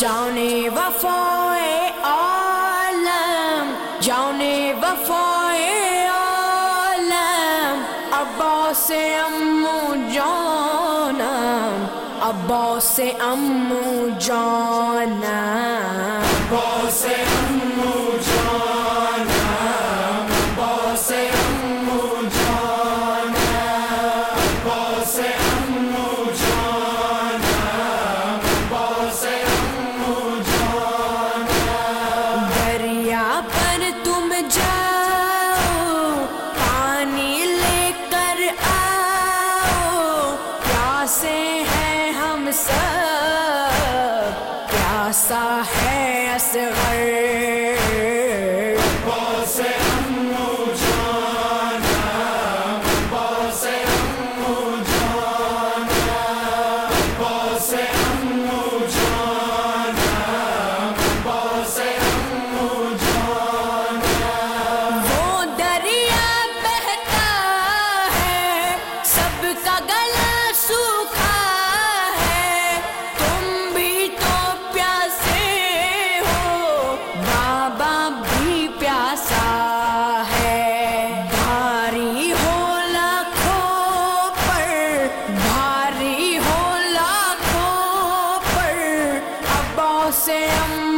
جانے وفائے عالم، جانے وفائے عالم ابا سے امو جانم ابا سے امو جانم. ابا سے سب پیاسا ہے اصغر۔ سے ہم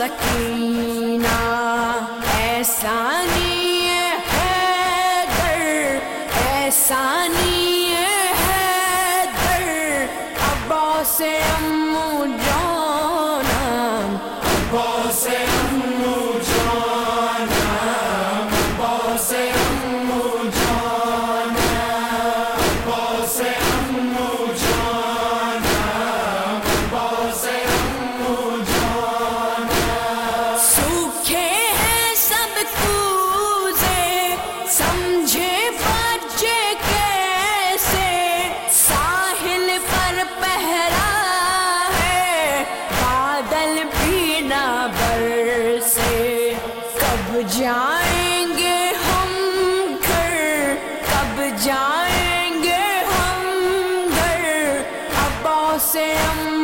سکینہ ایسا ہے در ایسا ہے در۔ ابا سے امو جانا ابا سے جائیں گے ہم گھر ابا سے ہم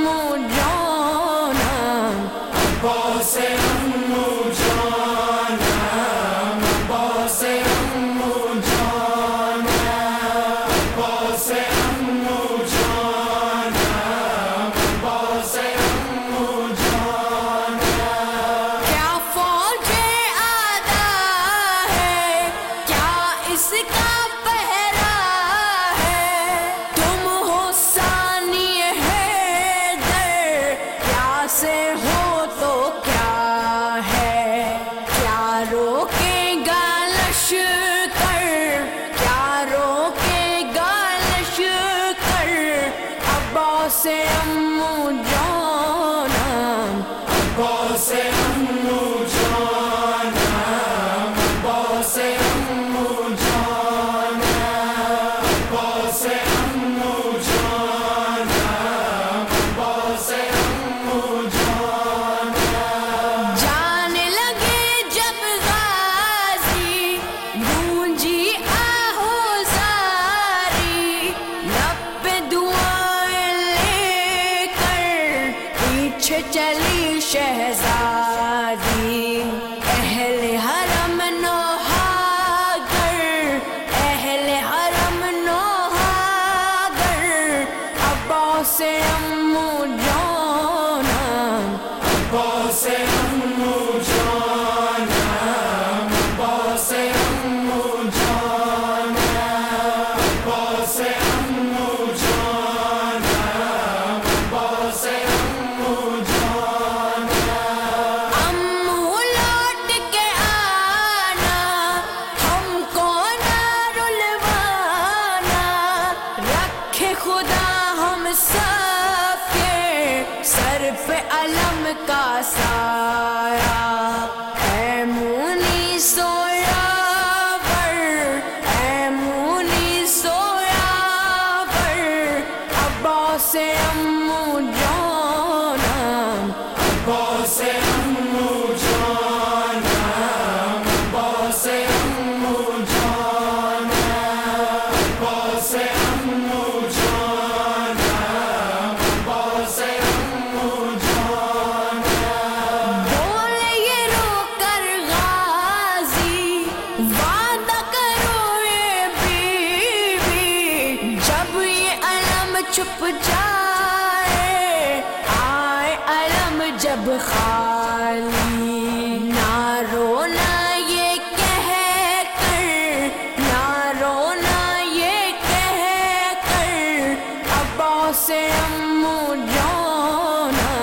مجھے چلی شہزادی اہل حرم نوہا گر اہل حرم نوہا گر ابا سے کا سارا اے مونی سویا بر اے سویا بر ابا سے چھپ جائے، آئے علم جب خالی۔ نہ رونا یہ کہہ کر، نہ رونا یہ کہہ کر۔ ابا سے امو جانا